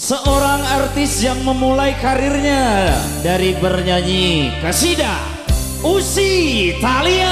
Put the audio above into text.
Seorang artis yang memulai karirnya dari bernyanyi kasida Usi Talia